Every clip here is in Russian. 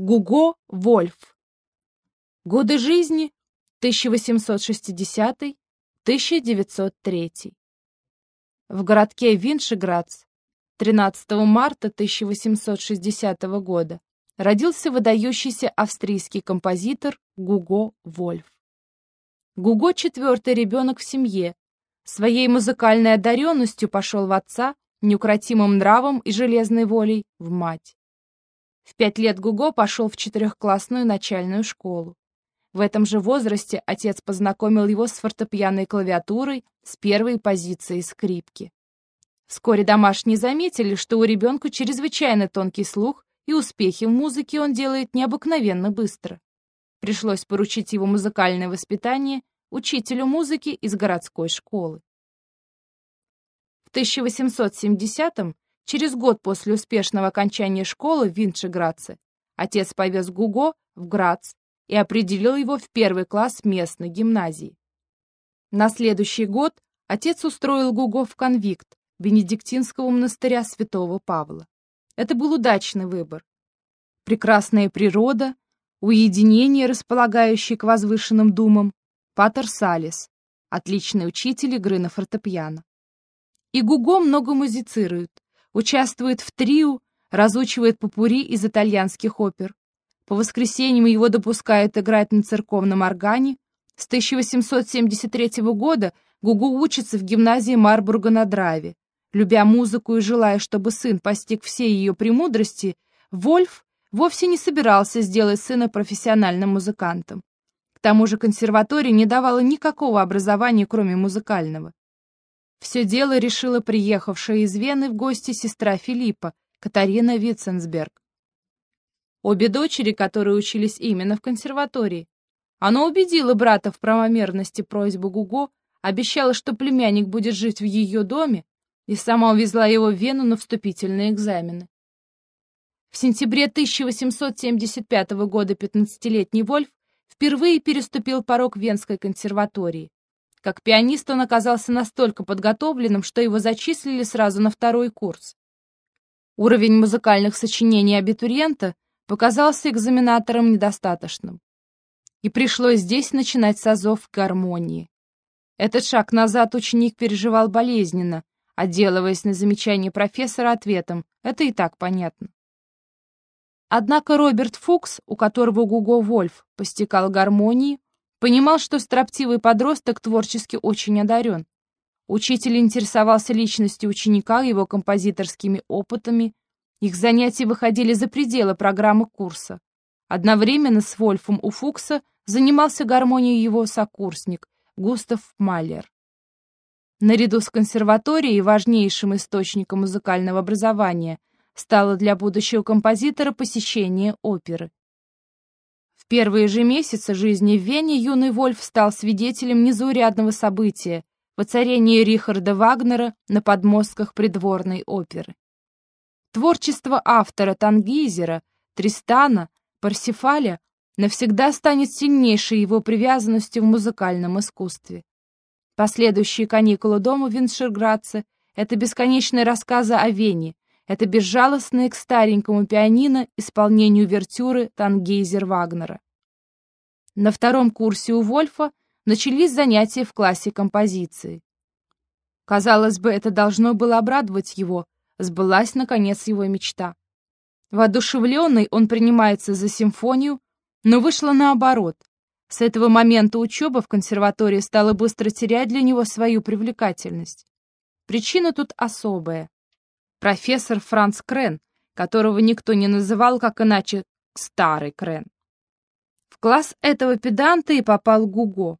Гуго Вольф. Годы жизни 1860-1903. В городке Виншеградс 13 марта 1860 года родился выдающийся австрийский композитор Гуго Вольф. Гуго – четвертый ребенок в семье. Своей музыкальной одаренностью пошел в отца, неукротимым нравом и железной волей – в мать. В пять лет Гуго пошел в четырехклассную начальную школу. В этом же возрасте отец познакомил его с фортепианной клавиатурой с первой позицией скрипки. Вскоре домашние заметили, что у ребенка чрезвычайно тонкий слух, и успехи в музыке он делает необыкновенно быстро. Пришлось поручить его музыкальное воспитание учителю музыки из городской школы. В 1870-м Через год после успешного окончания школы в Виншеградце отец повез Гуго в Грац и определил его в первый класс местной гимназии. На следующий год отец устроил Гуго в конвикт Бенедиктинского монастыря святого Павла. Это был удачный выбор. Прекрасная природа, уединение, располагающее к возвышенным думам, Патер Салис, отличный учитель игры на фортепиано. И Гуго много музицирует, участвует в трио, разучивает попури из итальянских опер. По воскресеньям его допускают играть на церковном органе. С 1873 года Гугу учится в гимназии Марбурга на Драйве. Любя музыку и желая, чтобы сын постиг все ее премудрости, Вольф вовсе не собирался сделать сына профессиональным музыкантом. К тому же консерватория не давала никакого образования, кроме музыкального. Все дело решила приехавшая из Вены в гости сестра Филиппа, Катарина Витценсберг. Обе дочери, которые учились именно в консерватории. Она убедила брата в правомерности просьбы Гуго, обещала, что племянник будет жить в ее доме, и сама увезла его в Вену на вступительные экзамены. В сентябре 1875 года 15-летний Вольф впервые переступил порог Венской консерватории. Как пианист он оказался настолько подготовленным, что его зачислили сразу на второй курс. Уровень музыкальных сочинений абитуриента показался экзаменаторам недостаточным. И пришлось здесь начинать с азов гармонии. Этот шаг назад ученик переживал болезненно, отделываясь на замечание профессора ответом «это и так понятно». Однако Роберт Фукс, у которого Гуго Вольф постигал гармонии, Понимал, что строптивый подросток творчески очень одарен. Учитель интересовался личностью ученика, его композиторскими опытами. Их занятия выходили за пределы программы курса. Одновременно с Вольфом у Фукса занимался гармонией его сокурсник Густав Маллер. Наряду с консерваторией важнейшим источником музыкального образования стало для будущего композитора посещение оперы первые же месяцы жизни в Вене юный Вольф стал свидетелем незаурядного события – воцарения Рихарда Вагнера на подмостках придворной оперы. Творчество автора Тангизера, Тристана, Парсифаля навсегда станет сильнейшей его привязанностью в музыкальном искусстве. Последующие каникулы дома в Виншерградце — это бесконечные рассказы о Вене, это безжалостное к старенькому пианино исполнению вертюры Тангейзер Вагнера. На втором курсе у Вольфа начались занятия в классе композиции. Казалось бы, это должно было обрадовать его, сбылась, наконец, его мечта. Воодушевленный он принимается за симфонию, но вышло наоборот. С этого момента учеба в консерватории стала быстро терять для него свою привлекательность. Причина тут особая профессор Франц Крен, которого никто не называл как иначе «старый Крен». В класс этого педанта и попал Гуго.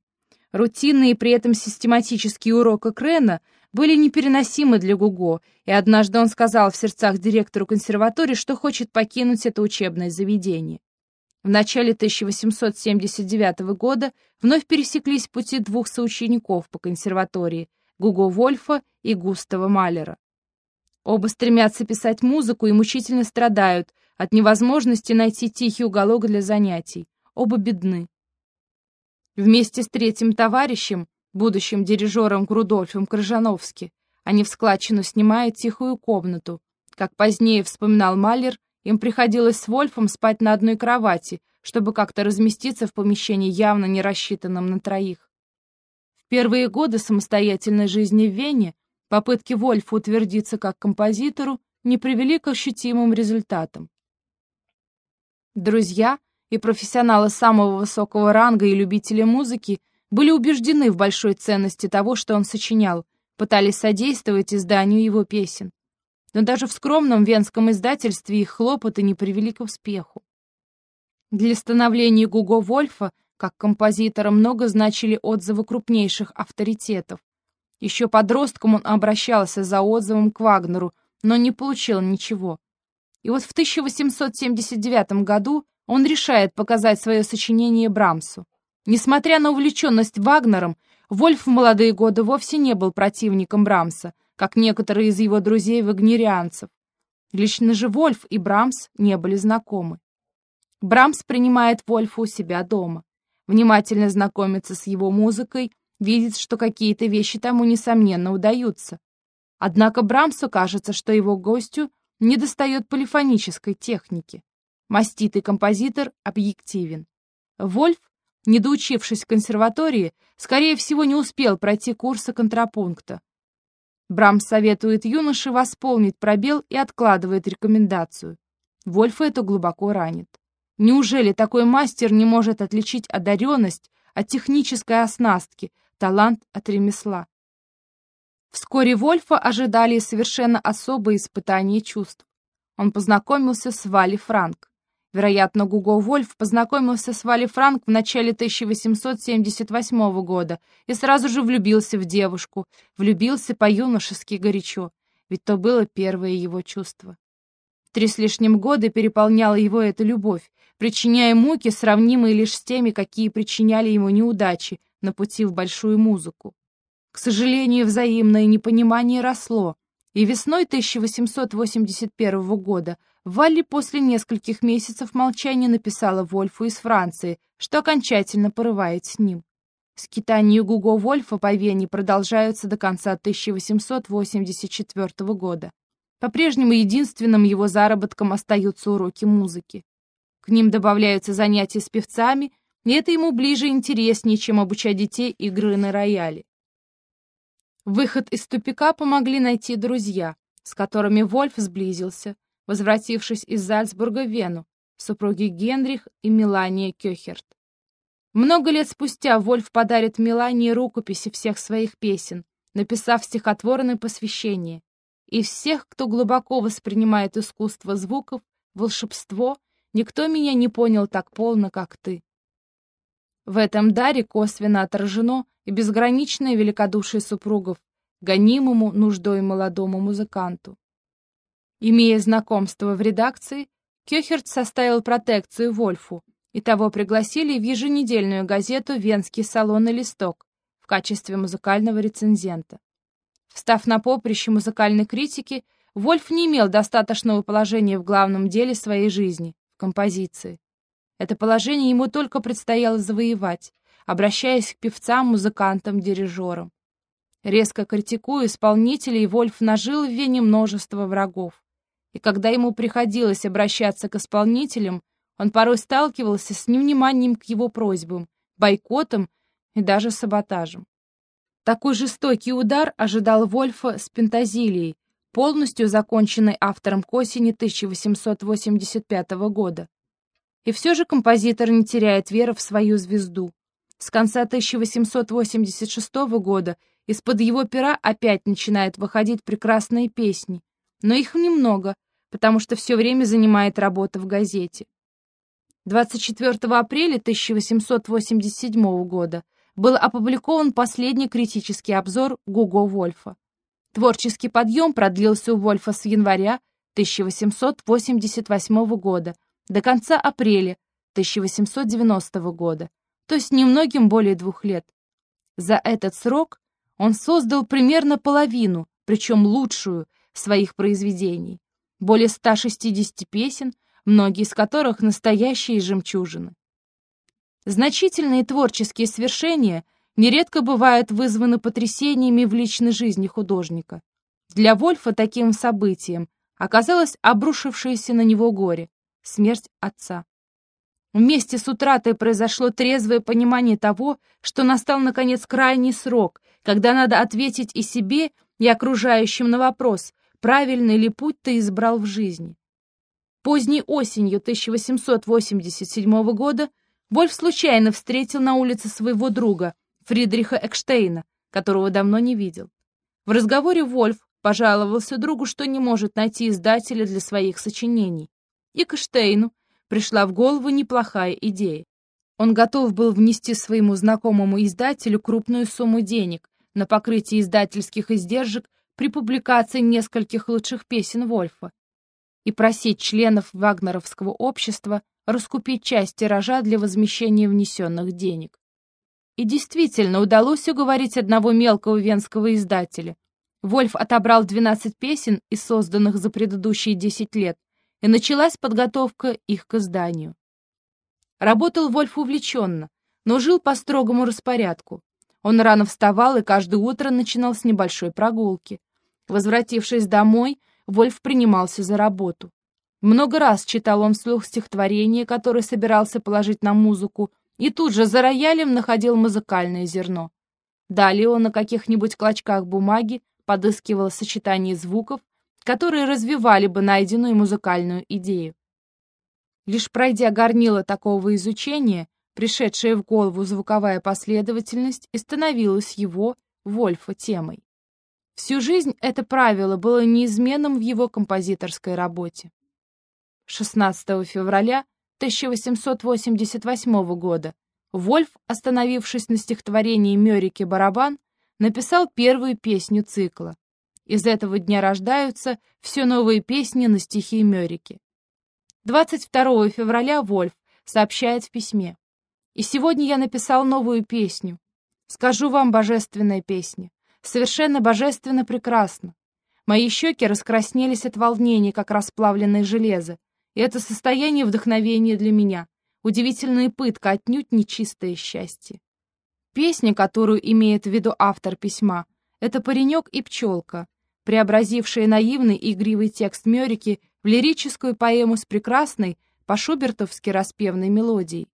Рутинные и при этом систематические уроки Крена были непереносимы для Гуго, и однажды он сказал в сердцах директору консерватории, что хочет покинуть это учебное заведение. В начале 1879 года вновь пересеклись пути двух соучеников по консерватории — Гуго Вольфа и Густава Малера. Оба стремятся писать музыку и мучительно страдают от невозможности найти тихий уголок для занятий. Оба бедны. Вместе с третьим товарищем, будущим дирижером Грудольфом Крыжановски, они в складчину снимают тихую комнату, как позднее вспоминал Малер Им приходилось с Вольфом спать на одной кровати, чтобы как-то разместиться в помещении, явно не рассчитанном на троих. В первые годы самостоятельной жизни в Вене попытки Вольфа утвердиться как композитору не привели к ощутимым результатам. Друзья и профессионалы самого высокого ранга и любители музыки были убеждены в большой ценности того, что он сочинял, пытались содействовать изданию его песен. Но даже в скромном венском издательстве их хлопоты не привели к успеху. Для становления Гуго Вольфа как композитора много значили отзывы крупнейших авторитетов. Еще подростком он обращался за отзывом к Вагнеру, но не получил ничего. И вот в 1879 году он решает показать свое сочинение Брамсу. Несмотря на увлеченность Вагнером, Вольф в молодые годы вовсе не был противником Брамса, как некоторые из его друзей-вагнерианцев. Лично же Вольф и Брамс не были знакомы. Брамс принимает Вольфа у себя дома, внимательно знакомится с его музыкой, видит, что какие-то вещи тому, несомненно, удаются. Однако Брамсу кажется, что его гостю недостает полифонической техники. Маститый композитор объективен. Вольф, недоучившись в консерватории, скорее всего, не успел пройти курсы контрапункта. Брамс советует юноше восполнить пробел и откладывает рекомендацию. Вольфа это глубоко ранит. Неужели такой мастер не может отличить одаренность от технической оснастки, талант от ремесла? Вскоре Вольфа ожидали совершенно особые испытания чувств. Он познакомился с Вали Франк. Вероятно, Гуго Вольф познакомился с Вали Франк в начале 1878 года и сразу же влюбился в девушку, влюбился по-юношески горячо, ведь то было первое его чувство. Три с лишним года переполняла его эта любовь, причиняя муки, сравнимые лишь с теми, какие причиняли ему неудачи на пути в большую музыку. К сожалению, взаимное непонимание росло, и весной 1881 года Валли после нескольких месяцев молчания написала Вольфу из Франции, что окончательно порывает с ним. Скитания Гуго Вольфа по Вене продолжаются до конца 1884 года. По-прежнему единственным его заработком остаются уроки музыки. К ним добавляются занятия с певцами, и это ему ближе и интереснее, чем обучать детей игры на рояле. Выход из тупика помогли найти друзья, с которыми Вольф сблизился, возвратившись из Зальцбурга в Вену, супруги Генрих и Мелания Кёхерт. Много лет спустя Вольф подарит Мелании рукописи всех своих песен, написав стихотворное посвящение. И всех, кто глубоко воспринимает искусство звуков, волшебство, никто меня не понял так полно, как ты. В этом даре косвенно отражено и безграничное великодушие супругов, гонимому нуждой молодому музыканту. Имея знакомство в редакции, Кёхерт составил протекцию Вольфу, и того пригласили в еженедельную газету «Венский салон и листок» в качестве музыкального рецензента. Встав на поприще музыкальной критики, Вольф не имел достаточного положения в главном деле своей жизни — в композиции. Это положение ему только предстояло завоевать, обращаясь к певцам, музыкантам, дирижерам. Резко критикуя исполнителей, Вольф нажил в Вене множество врагов и когда ему приходилось обращаться к исполнителям, он порой сталкивался с невниманием к его просьбам, бойкотом и даже саботажем. Такой жестокий удар ожидал Вольфа с пентазилией, полностью законченной автором к осени 1885 года. И все же композитор не теряет веры в свою звезду. С конца 1886 года из-под его пера опять начинают выходить прекрасные песни, но их немного, потому что все время занимает работа в газете. 24 апреля 1887 года был опубликован последний критический обзор Гуго Вольфа. Творческий подъем продлился у Вольфа с января 1888 года до конца апреля 1890 года, то есть немногим более двух лет. За этот срок он создал примерно половину, причем лучшую, своих произведений более 160 песен, многие из которых настоящие жемчужины. Значительные творческие свершения нередко бывают вызваны потрясениями в личной жизни художника. Для Вольфа таким событием оказалось обрушившееся на него горе — смерть отца. Вместе с утратой произошло трезвое понимание того, что настал, наконец, крайний срок, когда надо ответить и себе, и окружающим на вопрос, правильный ли путь ты избрал в жизни. Поздней осенью 1887 года Вольф случайно встретил на улице своего друга, Фридриха Экштейна, которого давно не видел. В разговоре Вольф пожаловался другу, что не может найти издателя для своих сочинений. И к Эштейну пришла в голову неплохая идея. Он готов был внести своему знакомому издателю крупную сумму денег на покрытие издательских издержек при публикации нескольких лучших песен Вольфа и просить членов Вагнеровского общества раскупить часть тиража для возмещения внесенных денег. И действительно удалось уговорить одного мелкого венского издателя. Вольф отобрал 12 песен из созданных за предыдущие 10 лет и началась подготовка их к изданию. Работал Вольф увлеченно, но жил по строгому распорядку. Он рано вставал и каждое утро начинал с небольшой прогулки. Возвратившись домой, Вольф принимался за работу. Много раз читал он вслух стихотворение, которое собирался положить на музыку, и тут же за роялем находил музыкальное зерно. Далее он на каких-нибудь клочках бумаги подыскивал сочетание звуков, которые развивали бы найденную музыкальную идею. Лишь пройдя горнило такого изучения, пришедшая в голову звуковая последовательность и становилась его, Вольфа, темой. Всю жизнь это правило было неизменным в его композиторской работе. 16 февраля 1888 года Вольф, остановившись на стихотворении Мёрики «Барабан», написал первую песню цикла из этого дня рождаются все новые песни на стихи Мёрики. 22 февраля Вольф сообщает в письме. «И сегодня я написал новую песню. Скажу вам, божественная песня. Совершенно божественно прекрасно. Мои щеки раскраснелись от волнения, как расплавленное железо, и это состояние вдохновения для меня. Удивительная пытка, отнюдь нечистое счастье. Песня, которую имеет в виду автор письма, это «Паренек и пчелка», преобразившие наивный и игривый текст Мёрики в лирическую поэму с прекрасной, по-шубертовски распевной мелодией.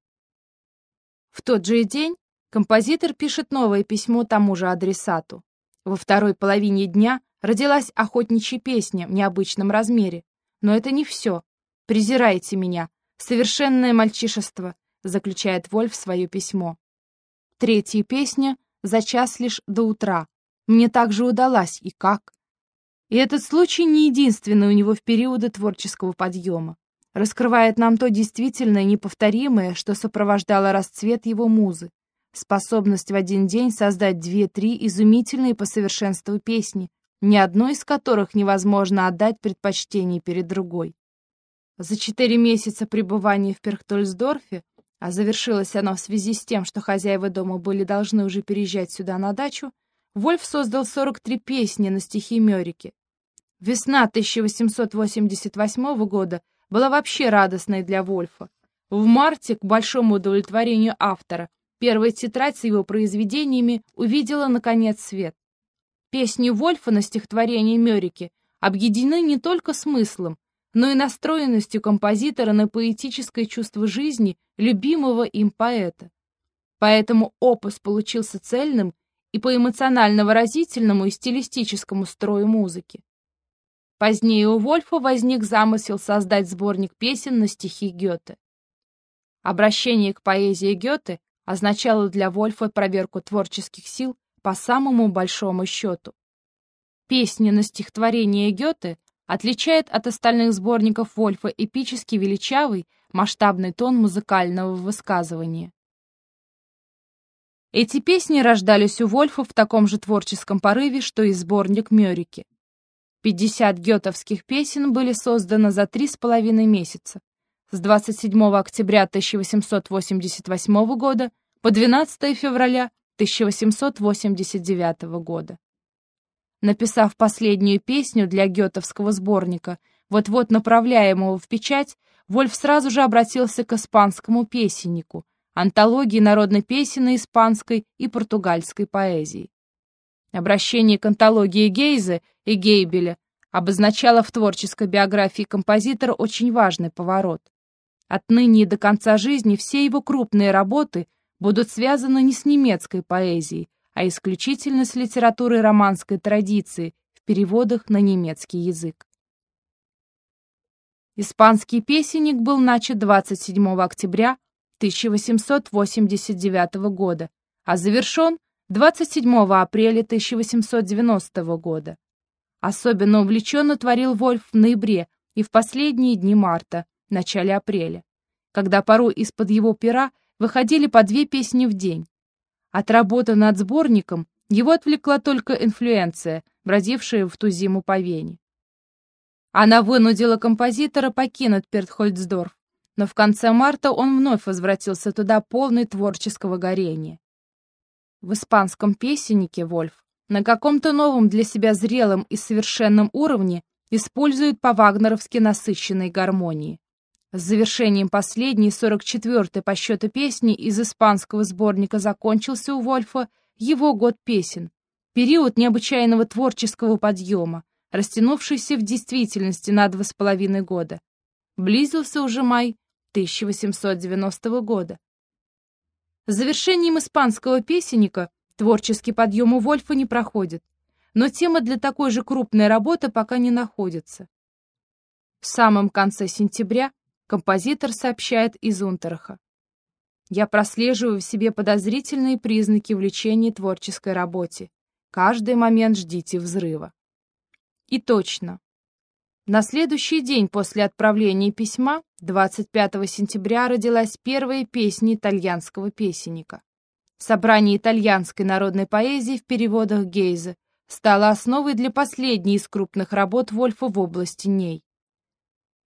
В тот же день композитор пишет новое письмо тому же адресату. Во второй половине дня родилась охотничья песня в необычном размере. Но это не все. «Презирайте меня. Совершенное мальчишество», заключает Вольф свое письмо. Третья песня «За час лишь до утра». Мне также удалась, и как? И этот случай не единственный у него в периоды творческого подъема. Раскрывает нам то действительно неповторимое, что сопровождало расцвет его музы. Способность в один день создать две-три изумительные по совершенству песни, ни одной из которых невозможно отдать предпочтение перед другой. За четыре месяца пребывания в Перхтольсдорфе, а завершилось оно в связи с тем, что хозяева дома были должны уже переезжать сюда на дачу, Вольф создал 43 песни на стихи Мёрики. Весна 1888 года была вообще радостной для Вольфа. В марте, к большому удовлетворению автора, первая тетрадь с его произведениями увидела, наконец, свет. Песни Вольфа на стихотворение Мёрики объединены не только смыслом, но и настроенностью композитора на поэтическое чувство жизни любимого им поэта. Поэтому опус получился цельным и по эмоционально-выразительному и стилистическому строю музыки. Позднее у Вольфа возник замысел создать сборник песен на стихи Гёте. Обращение к поэзии Гёте означало для Вольфа проверку творческих сил по самому большому счету. Песни на стихотворение Гёте отличает от остальных сборников Вольфа эпически величавый, масштабный тон музыкального высказывания. Эти песни рождались у Вольфа в таком же творческом порыве, что и сборник Мёрики. 50 гетовских песен были созданы за три с половиной месяца, с 27 октября 1888 года по 12 февраля 1889 года. Написав последнюю песню для гетовского сборника, вот-вот направляемого в печать, Вольф сразу же обратился к испанскому песеннику, антологии народной песенной испанской и португальской поэзии. Обращение к антологии Гейзе и Гейбеля обозначало в творческой биографии композитора очень важный поворот. Отныне и до конца жизни все его крупные работы будут связаны не с немецкой поэзией, а исключительно с литературой романской традиции в переводах на немецкий язык. Испанский песенник был начат 27 октября 1889 года, а завершен 27 апреля 1890 года. Особенно увлеченно творил Вольф в ноябре и в последние дни марта, начале апреля, когда порой из-под его пера выходили по две песни в день. От работы над сборником его отвлекла только инфлюенция, бродившая в ту зиму по Вене. Она вынудила композитора покинуть Пертхольцдорф, но в конце марта он вновь возвратился туда полный творческого горения. В испанском песеннике Вольф на каком-то новом для себя зрелом и совершенном уровне используют по-вагнеровски насыщенной гармонии. С завершением последней, 44-й по счету песни из испанского сборника закончился у Вольфа его год песен, период необычайного творческого подъема, растянувшийся в действительности на два с половиной года. Близился уже май 1890 года. Завершением испанского песенника Творческий подъем у Вольфа не проходит, но тема для такой же крупной работы пока не находится. В самом конце сентября композитор сообщает из Унтерха. Я прослеживаю в себе подозрительные признаки влечения творческой работе. Каждый момент ждите взрыва. И точно. На следующий день после отправления письма, 25 сентября, родилась первая песня итальянского песенника. Собрание итальянской народной поэзии в переводах Гейзе стало основой для последней из крупных работ Вольфа в области ней.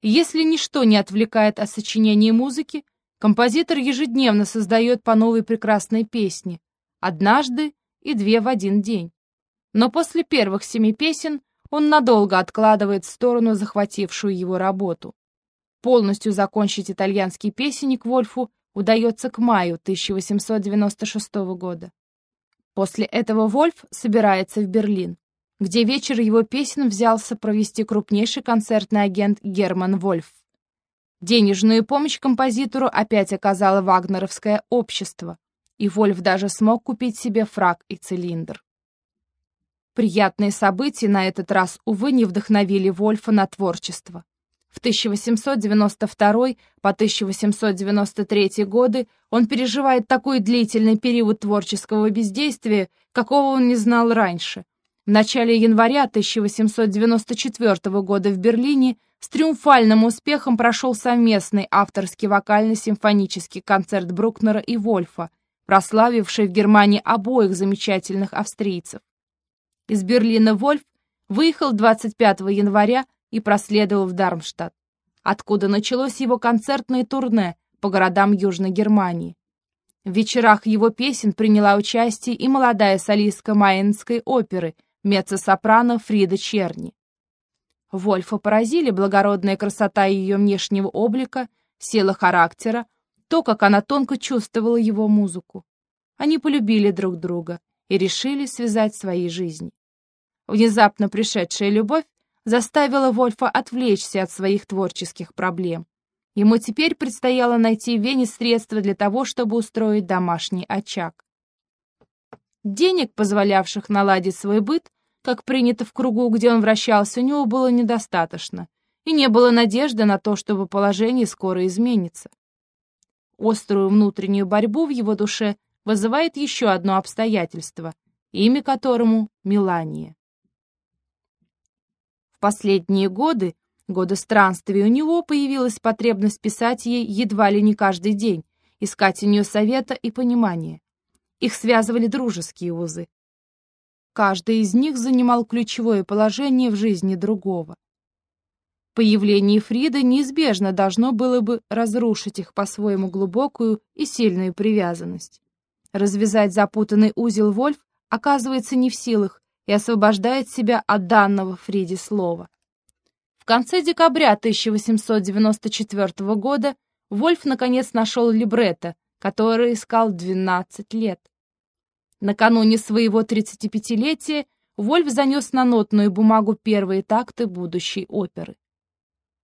Если ничто не отвлекает от сочинения музыки, композитор ежедневно создает по новой прекрасной песне, однажды и две в один день. Но после первых семи песен он надолго откладывает в сторону захватившую его работу. Полностью закончить итальянский песенник Вольфу удается к маю 1896 года. После этого Вольф собирается в Берлин, где вечер его песен взялся провести крупнейший концертный агент Герман Вольф. Денежную помощь композитору опять оказало вагнеровское общество, и Вольф даже смог купить себе фраг и цилиндр. Приятные события на этот раз, увы, не вдохновили Вольфа на творчество. В 1892 по 1893 годы он переживает такой длительный период творческого бездействия, какого он не знал раньше. В начале января 1894 года в Берлине с триумфальным успехом прошел совместный авторский вокально-симфонический концерт Брукнера и Вольфа, прославивший в Германии обоих замечательных австрийцев. Из Берлина Вольф выехал 25 января и проследовал в Дармштадт, откуда началось его концертное турне по городам Южной Германии. В вечерах его песен приняла участие и молодая солистка Майнской оперы, меццо-сопрано Фрида Черни. Вольфа поразили благородная красота ее внешнего облика, сила характера, то, как она тонко чувствовала его музыку. Они полюбили друг друга и решили связать свои жизни. Внезапно пришедшая любовь заставила Вольфа отвлечься от своих творческих проблем. Ему теперь предстояло найти в Вене средства для того, чтобы устроить домашний очаг. Денег, позволявших наладить свой быт, как принято в кругу, где он вращался, у него было недостаточно, и не было надежды на то, чтобы положение скоро изменится. Острую внутреннюю борьбу в его душе вызывает еще одно обстоятельство, имя которому — Мелания. Последние годы, годы странствий, у него появилась потребность писать ей едва ли не каждый день, искать у нее совета и понимания. Их связывали дружеские узы. Каждый из них занимал ключевое положение в жизни другого. Появление Фриды неизбежно должно было бы разрушить их по-своему глубокую и сильную привязанность. Развязать запутанный узел Вольф оказывается не в силах, и освобождает себя от данного Фриде слова. В конце декабря 1894 года Вольф наконец нашел либретто, которое искал 12 лет. Накануне своего 35-летия Вольф занес на нотную бумагу первые такты будущей оперы.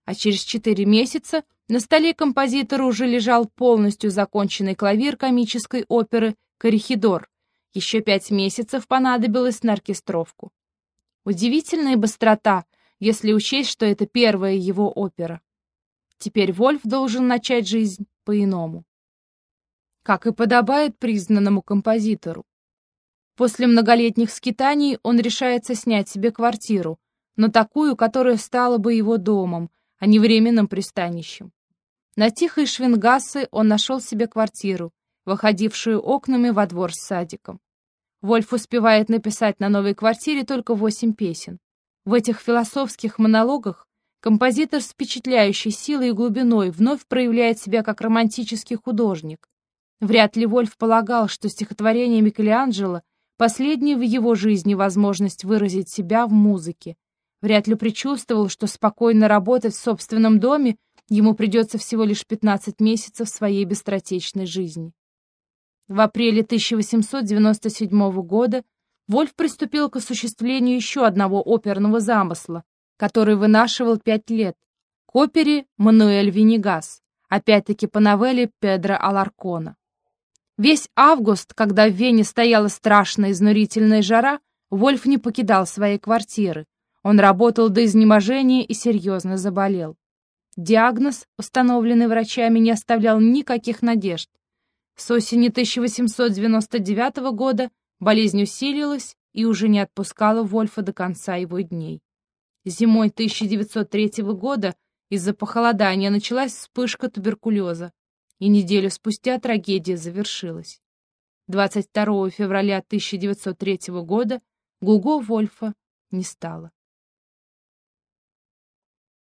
А через четыре месяца на столе композитора уже лежал полностью законченный клавир комической оперы «Корихидор». Еще пять месяцев понадобилось на оркестровку. Удивительная быстрота, если учесть, что это первая его опера. Теперь Вольф должен начать жизнь по-иному. Как и подобает признанному композитору. После многолетних скитаний он решается снять себе квартиру, но такую, которая стала бы его домом, а не временным пристанищем. На тихой Швингассе он нашел себе квартиру, выходившую окнами во двор с садиком. Вольф успевает написать на новой квартире только восемь песен. В этих философских монологах композитор с впечатляющей силой и глубиной вновь проявляет себя как романтический художник. Вряд ли Вольф полагал, что стихотворение Микеланджело — последняя в его жизни возможность выразить себя в музыке. Вряд ли предчувствовал, что спокойно работать в собственном доме ему придется всего лишь 15 месяцев своей быстротечной жизни. В апреле 1897 года Вольф приступил к осуществлению еще одного оперного замысла, который вынашивал пять лет, к опере «Мануэль Венегас», опять-таки по новелле Педро Аларкона. Весь август, когда в Вене стояла страшная изнурительная жара, Вольф не покидал своей квартиры. Он работал до изнеможения и серьезно заболел. Диагноз, установленный врачами, не оставлял никаких надежд. С осени 1899 года Болезнь усилилась и уже не отпускала Вольфа до конца его дней. Зимой 1903 года из-за похолодания началась вспышка туберкулеза, и неделю спустя трагедия завершилась. 22 февраля 1903 года Гуго Вольфа не стало.